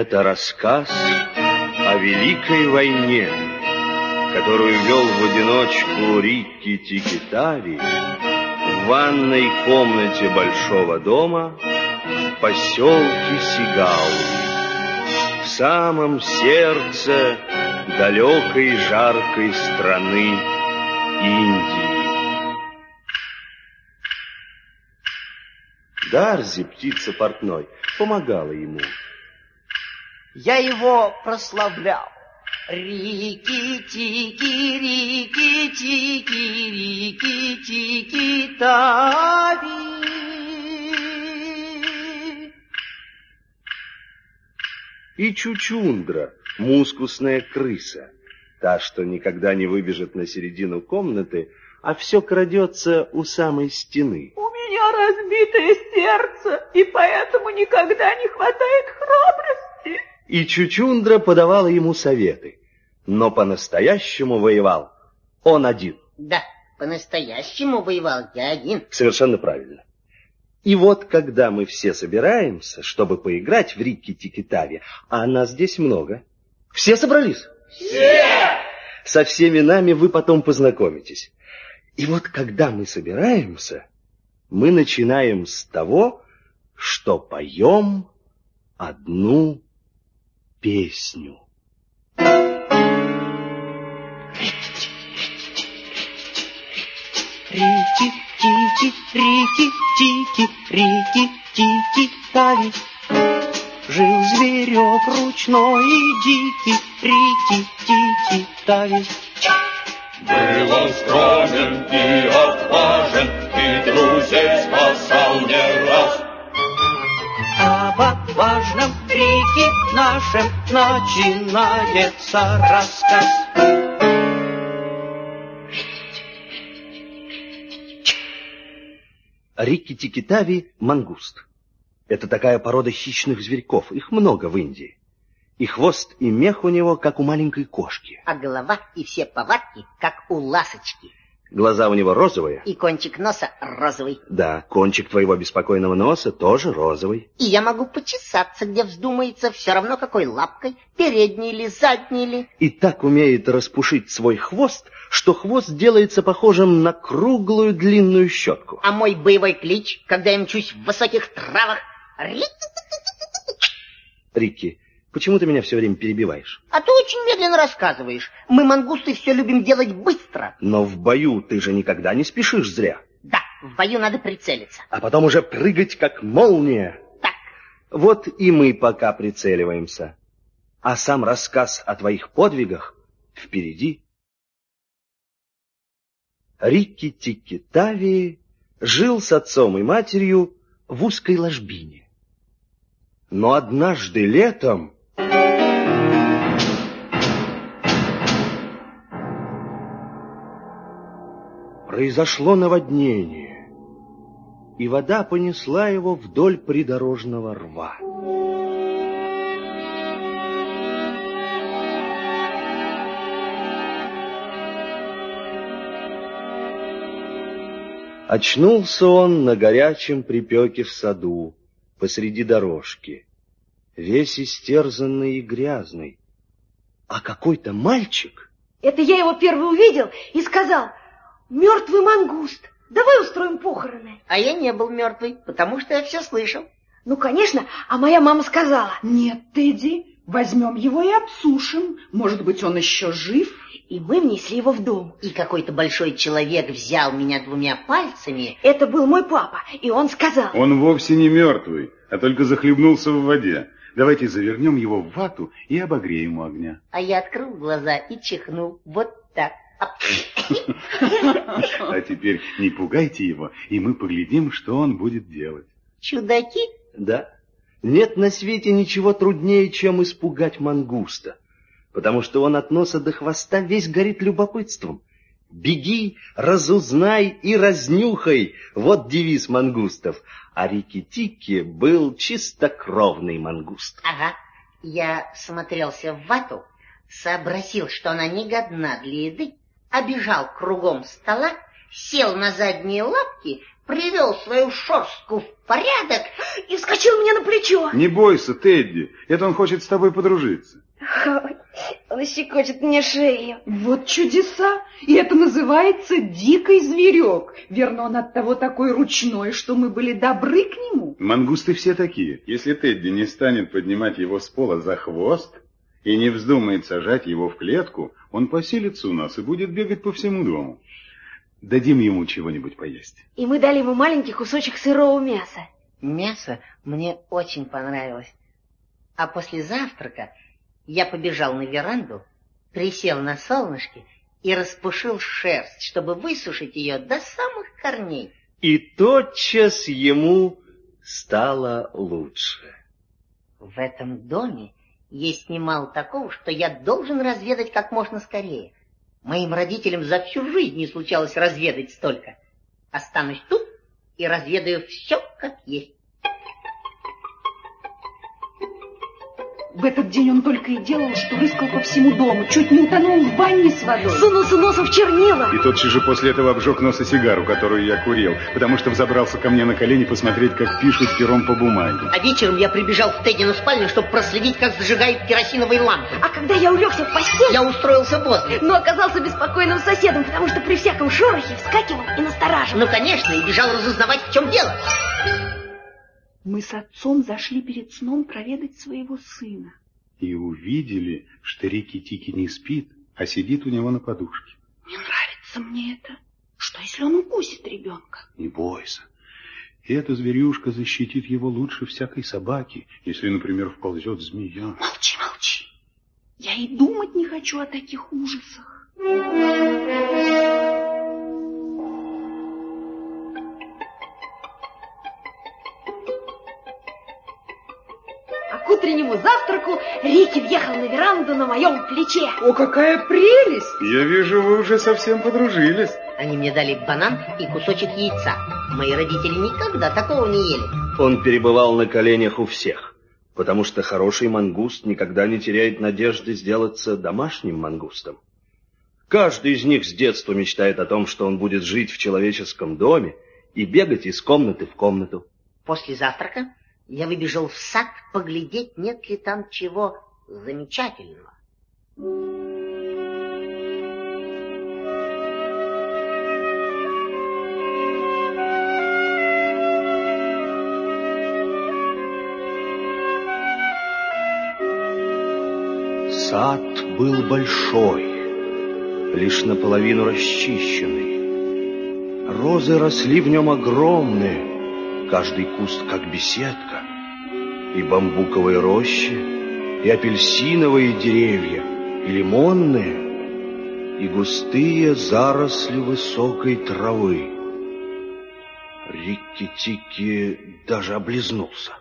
Это рассказ о Великой войне, которую вел в одиночку Рикки Тикитави в ванной комнате большого дома в поселке Сигаури, в самом сердце далекой жаркой страны Индии. Дарзи, птица портной, помогала ему. Я его прославлял. Рики-тики, рики-тики, рики-тики, тави. И Чучундра, мускусная крыса, та, что никогда не выбежит на середину комнаты, а все крадется у самой стены. У меня разбитое сердце, и поэтому никогда не хватает храбрости. И Чучундра подавала ему советы, но по-настоящему воевал он один. Да, по-настоящему воевал я один. Совершенно правильно. И вот, когда мы все собираемся, чтобы поиграть в Рикки-Тикитави, а нас здесь много, все собрались? Все! Со всеми нами вы потом познакомитесь. И вот, когда мы собираемся, мы начинаем с того, что поем одну песню. Рики-тики, рики-тики, рики-тики-тави. Жил зверек ручной и дикий, рики-тики-тави. Был он скромен и отважен, и друзей спасал не раз. Об отважном крике нашем начинается рассказ. Рикки-Тикитави – мангуст. Это такая порода хищных зверьков, их много в Индии. И хвост, и мех у него, как у маленькой кошки. А голова и все повадки, как у ласочки. Глаза у него розовые. И кончик носа розовый. Да, кончик твоего беспокойного носа тоже розовый. И я могу почесаться, где вздумается, все равно какой лапкой, передней или задней или... И так умеет распушить свой хвост, что хвост делается похожим на круглую длинную щетку. А мой боевой клич, когда я мчусь в высоких травах... Рикки, почему ты меня все время перебиваешь? А ты очень медленно рассказываешь. Мы, мангусты, все любим делать быстро. Но в бою ты же никогда не спешишь зря. Да, в бою надо прицелиться. А потом уже прыгать, как молния. Так. Вот и мы пока прицеливаемся. А сам рассказ о твоих подвигах впереди. Рикки-Тикки Тави жил с отцом и матерью в узкой ложбине. Но однажды летом... Произошло наводнение, и вода понесла его вдоль придорожного рва. Очнулся он на горячем припеке в саду, посреди дорожки, весь истерзанный и грязный. А какой-то мальчик... Это я его первый увидел и сказал, мертвый мангуст, давай устроим похороны. А я не был мертвый, потому что я все слышал. Ну, конечно, а моя мама сказала. Нет, Тедди, возьмем его и обсушим. Может быть, он еще жив? И мы внесли его в дом. И какой-то большой человек взял меня двумя пальцами. Это был мой папа, и он сказал... Он вовсе не мертвый, а только захлебнулся в воде. Давайте завернем его в вату и обогреем у огня. А я открыл глаза и чихнул. Вот так. А теперь не пугайте его, и мы поглядим, что он будет делать. Чудаки? Да. Нет на свете ничего труднее, чем испугать мангуста, потому что он от носа до хвоста весь горит любопытством. Беги, разузнай и разнюхай. Вот девиз мангустов. А Рикки-Тикки был чистокровный мангуст. Ага. Я смотрелся в вату, сообразил, что она не годна для еды, обежал кругом стола сел на задние лапки, привел свою шерстку в порядок И вскочил мне на плечо. Не бойся, Тедди, это он хочет с тобой подружиться. Он щекочет мне шею. Вот чудеса! И это называется дикий зверек. Верно, он от того такой ручной, что мы были добры к нему. Мангусты все такие. Если Тедди не станет поднимать его с пола за хвост и не вздумает сажать его в клетку, он поселится у нас и будет бегать по всему дому. Дадим ему чего-нибудь поесть. И мы дали ему маленький кусочек сырого мяса. Мясо мне очень понравилось. А после завтрака я побежал на веранду, присел на солнышке и распушил шерсть, чтобы высушить ее до самых корней. И тотчас ему стало лучше. В этом доме есть немало такого, что я должен разведать как можно скорее. Моим родителям за всю жизнь не случалось разведать столько. Останусь тут и разведаю все как есть. В этот день он только и делал, что рыскал по всему дому, чуть не утонул в банне с водой. Сунулся носом в чернила. И тотчас же после этого обжег нос и сигару, которую я курил, потому что взобрался ко мне на колени посмотреть, как пишут пером по бумаге. А вечером я прибежал в Теддину спальню, чтобы проследить, как зажигают керосиновые лампы. А когда я улегся в постель, Я устроился возле. но оказался беспокойным соседом, потому что при всяком шорохе вскакивал и настораживал. Ну, конечно, и бежал разузнавать, в чем дело. Мы с отцом зашли перед сном проведать своего сына. И увидели, что Рики-Тики не спит, а сидит у него на подушке. Не нравится мне это. Что, если он укусит ребенка? Не бойся. Эта зверюшка защитит его лучше всякой собаки, если, например, вползет змея. Молчи, молчи. Я и думать не хочу о таких ужасах. Утреннему завтраку Рики въехал на веранду на моем плече. О, какая прелесть! Я вижу, вы уже совсем подружились. Они мне дали банан и кусочек яйца. Мои родители никогда такого не ели. Он перебывал на коленях у всех, потому что хороший мангуст никогда не теряет надежды сделаться домашним мангустом. Каждый из них с детства мечтает о том, что он будет жить в человеческом доме и бегать из комнаты в комнату. После завтрака я выбежал в сад поглядеть, нет ли там чего замечательного. Сад был большой, лишь наполовину расчищенный. Розы росли в нем огромные, каждый куст как беседка, и бамбуковые рощи, и апельсиновые деревья, и лимонные, и густые заросли высокой травы. Рикки-тикки даже облизнулся.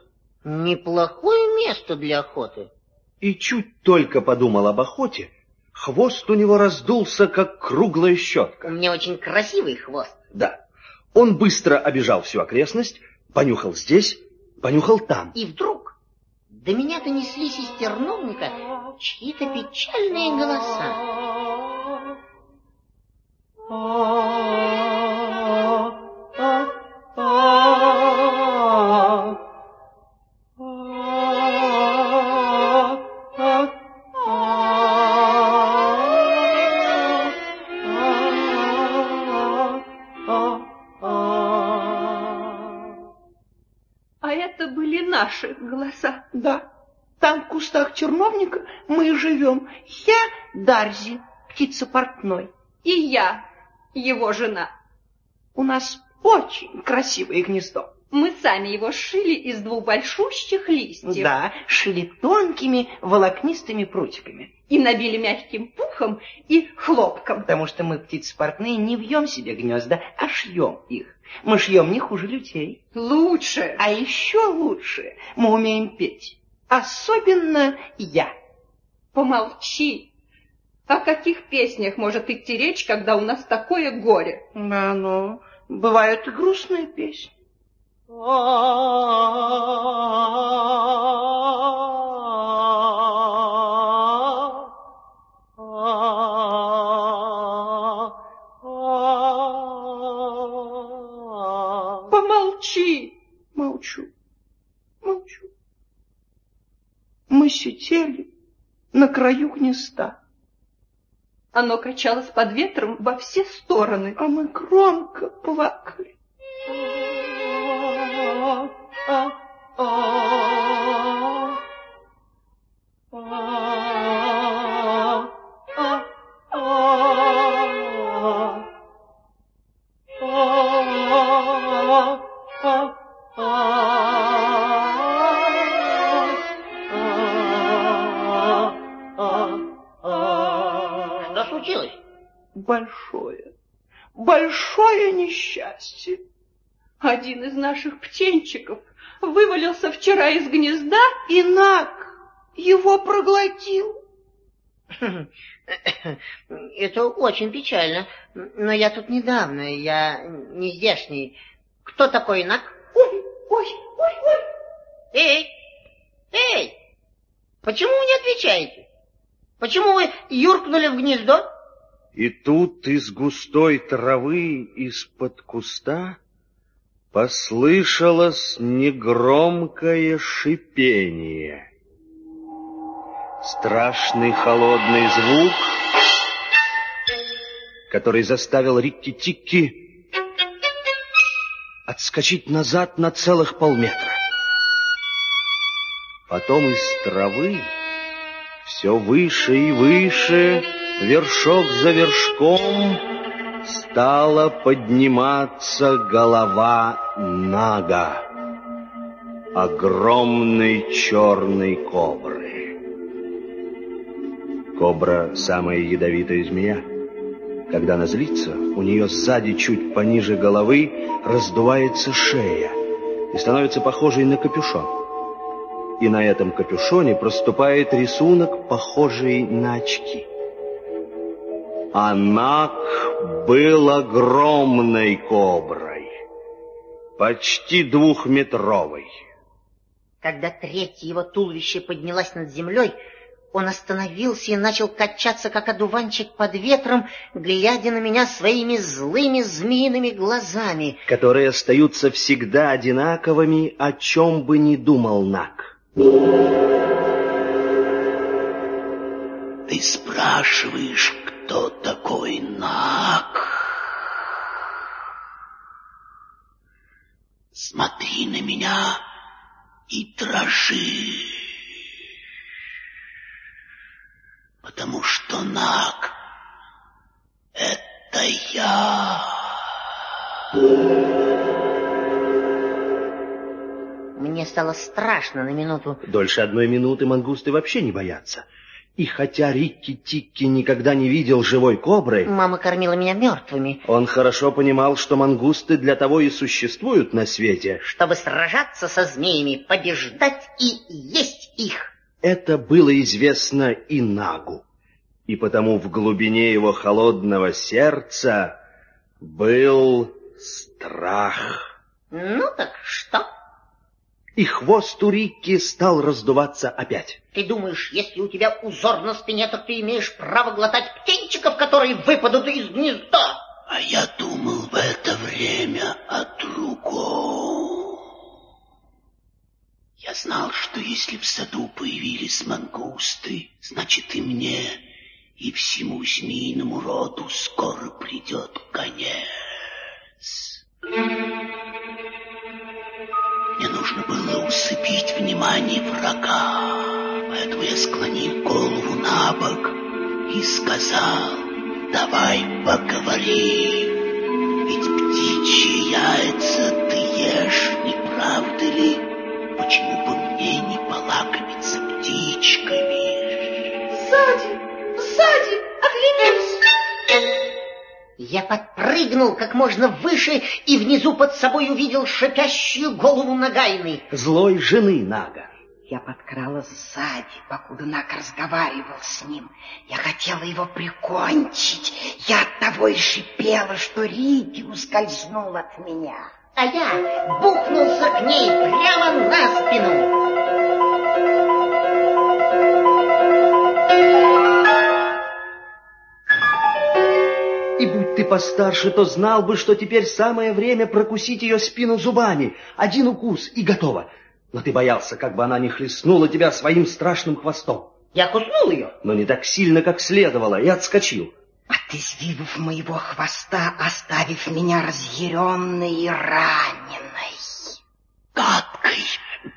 Неплохое место для охоты. И чуть только подумал об охоте, хвост у него раздулся, как круглая У щетка. меня очень красивый хвост. Да, он быстро обежал всю окрестность, понюхал здесь, понюхал там. И вдруг до меня донеслись из терновника чьи-то печальные голоса. Дарзи, птица портной. И я, его жена. У нас очень красивое гнездо. Мы сами его сшили из двух большущих листьев. Да, шили тонкими волокнистыми прутиками. И набили мягким пухом и хлопком. Потому что мы, птицы портные, не вьем себе гнезда, а шьем их. Мы шьем не хуже людей. Лучше. А еще лучше мы умеем петь. Особенно я. Помолчи. О каких песнях может идти речь, когда у нас такое горе? Да, ну, бывают и грустные песни. Помолчи! Молчу, молчу. Мы сидели на краю гнезда. Оно качалось под ветром во все стороны. А мы громко плакали. Что случилось? Большое, большое несчастье. Один из наших птенчиков вывалился вчера из гнезда. И Наг его проглотил. Это очень печально. Но я тут недавно, я не здешний. Кто такой Нак? Ой, ой, ой, ой. Эй! Эй! Почему вы не отвечаете? Почему вы юркнули в гнездо? И тут из густой травы из-под куста послышалось негромкое шипение. Страшный холодный звук, который заставил Рикки-Тикки отскочить назад на целых полметра. Потом из травы все выше и выше, вершок за вершком, стала подниматься голова Нага, огромной черной кобры. Кобра — самая ядовитая змея. Когда она злится, у нее сзади, чуть пониже головы, раздувается шея и становится похожей на капюшон. И на этом капюшоне проступает рисунок, похожий на очки. Анак был огромной коброй, почти двухметровой. Когда третье его туловище поднялось над землей, он остановился и начал качаться, как одуванчик под ветром, глядя на меня своими злыми змеиными глазами. которые остаются всегда одинаковыми, о чем бы ни думал Нак. Ты спрашиваешь, кто такой Нак? Смотри на меня и дрожи. Потому что Нак — это я. Мне стало страшно на минуту. Дольше одной минуты мангусты вообще не боятся. И хотя Рикки-Тикки никогда не видел живой кобры, Мама кормила меня мертвыми, он хорошо понимал, что мангусты для того и существуют на свете. чтобы сражаться со змеями, побеждать и есть их. Это было известно и Нагу. И потому в глубине его холодного сердца был страх. Ну так что? И хвост у Рикки стал раздуваться опять. Ты думаешь, если у тебя узор на спине, то ты имеешь право глотать птенчиков, которые выпадут из гнезда? А я думал в это время о другом. Я знал, что если в саду появились мангусты, значит и мне, и всему змеиному роду скоро придет конец. Нужно было усыпить внимание врага, поэтому я склонил голову на бок и сказал, давай поговорим, ведь птичьи яйца ты ешь, не правда ли? Почему бы мне не полакомиться птичками? Сзади, сзади, оглянись. Я подпрыгнул как можно выше и внизу под собой увидел шипящую голову Нагайны. Злой жены Нага. Я подкралась сзади, покуда Нак разговаривал с ним. Я хотела его прикончить. Я от того и шипела, что Рики ускользнул от меня. А я бухнулся к ней прямо на спину. Ты постарше, то знал бы, что теперь самое время прокусить ее спину зубами. Один укус и готово. Но ты боялся, как бы она не хлестнула тебя своим страшным хвостом. Я куснул ее. Но не так сильно, как следовало, и отскочил. От извивов моего хвоста, оставив меня разъяренной и раненой. Гадкой,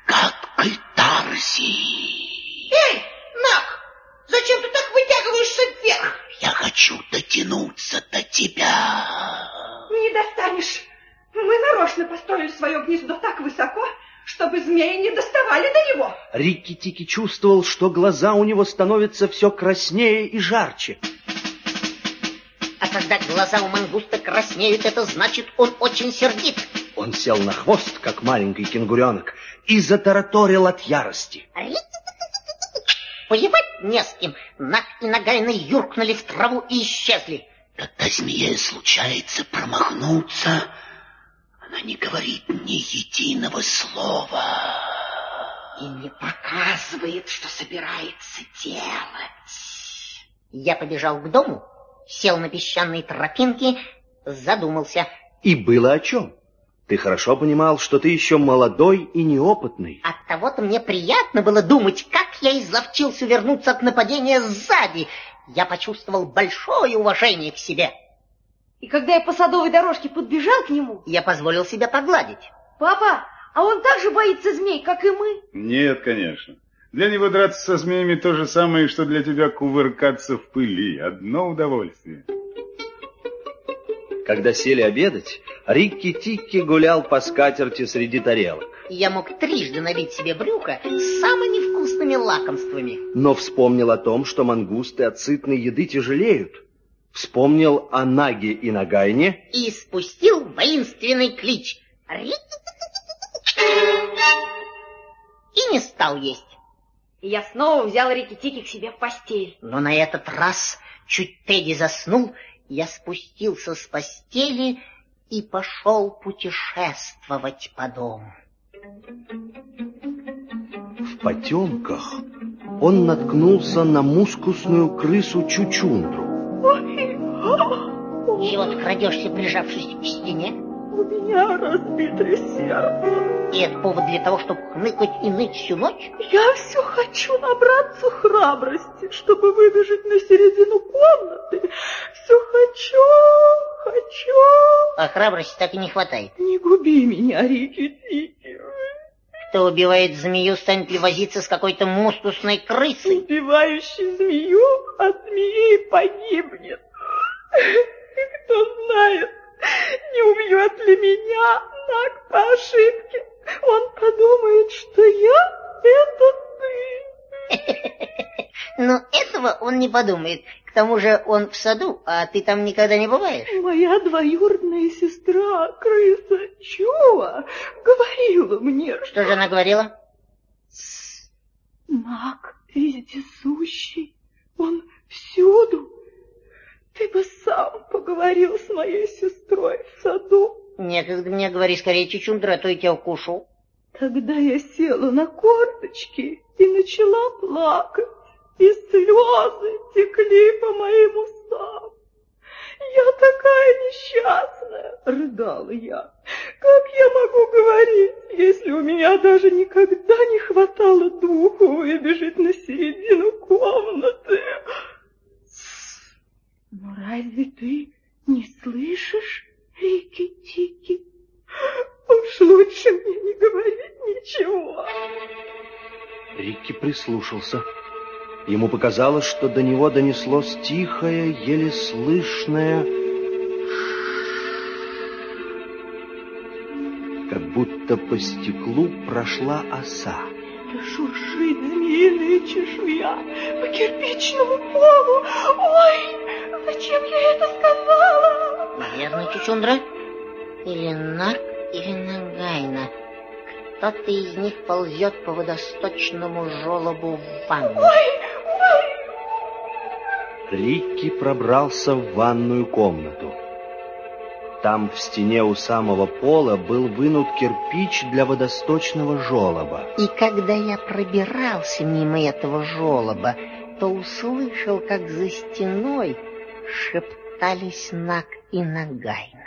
гадкой Тарси. Эй, Нак, зачем ты так вытягиваешься вверх? Я хочу дотянуться до тебя. Не достанешь. Мы нарочно построили свое гнездо так высоко, чтобы змеи не доставали до него. Рикки-Тики чувствовал, что глаза у него становятся все краснее и жарче. А когда глаза у мангуста краснеют, это значит, он очень сердит. Он сел на хвост, как маленький кенгуренок, и затараторил от ярости. Воевать не с кем. Нак и Нагайна юркнули в траву и исчезли. Когда змее случается промахнуться, она не говорит ни единого слова. И не показывает, что собирается делать. Я побежал к дому, сел на песчаной тропинке, задумался. И было о чем. Ты хорошо понимал, что ты еще молодой и неопытный. От того-то мне приятно было думать, как я изловчился вернуться от нападения сзади. Я почувствовал большое уважение к себе. И когда я по садовой дорожке подбежал к нему... Я позволил себя погладить. Папа, а он так же боится змей, как и мы? Нет, конечно. Для него драться со змеями то же самое, что для тебя кувыркаться в пыли. Одно удовольствие. Когда сели обедать, Рикки-Тикки гулял по скатерти среди тарелок. Я мог трижды набить себе брюхо самыми вкусными лакомствами. Но вспомнил о том, что мангусты от сытной еды тяжелеют. Вспомнил о Наге и Нагайне. И спустил воинственный клич. И не стал есть. И я снова взял Рикки-Тики к себе в постель. Но на этот раз, чуть Тедди заснул, я спустился с постели и пошел путешествовать по дому. В потемках он наткнулся на мускусную крысу Чучундру. Чего ты крадешься, прижавшись к стене? У меня разбитое сердце. И это повод для того, чтобы хныкать и ныть всю ночь? Я все хочу набраться храбрости, чтобы выбежать на середину комнаты. Все хочу, хочу. А храбрости так и не хватает. Не губи меня, Рики-Тики. Кто убивает змею, станет ли возиться с какой-то мускусной крысой? Убивающий змею от змеи погибнет. Кто знает, не убьет ли меня Наг по ошибке. Он подумает, что я — это ты. Но этого он не подумает. К тому же он в саду, а ты там никогда не бываешь. Моя двоюродная сестра, крыса Чува, говорила мне, что... Же она говорила? Наг вездесущий, он всюду. Ты бы сам поговорил с моей сестрой в саду. Некогда мне говори скорее, Чучундра, а то я тебя укушу. Тогда я села на корточки и начала плакать, и слезы текли по моим усам. Я такая несчастная, рыдала я. Как я могу говорить, если у меня даже никогда не хватало духу выбежать на середину комнаты? Но разве ты не слышишь, Рики-Тики? Уж лучше мне не говорить ничего. Рикки прислушался. Ему показалось, что до него донеслось тихое, еле слышное... Как будто по стеклу прошла оса. Это шуршит змеиная чешуя по кирпичному полу. Ой, зачем я это сказала? Наверное, Чучундра. Или Нак, или Нагайна. Кто-то из них ползет по водосточному желобу в ванну. Ой, ой. Рикки пробрался в ванную комнату. Там в стене у самого пола был вынут кирпич для водосточного желоба. И когда я пробирался мимо этого желоба, то услышал, как за стеной шептали расстались Наг и Нагайна.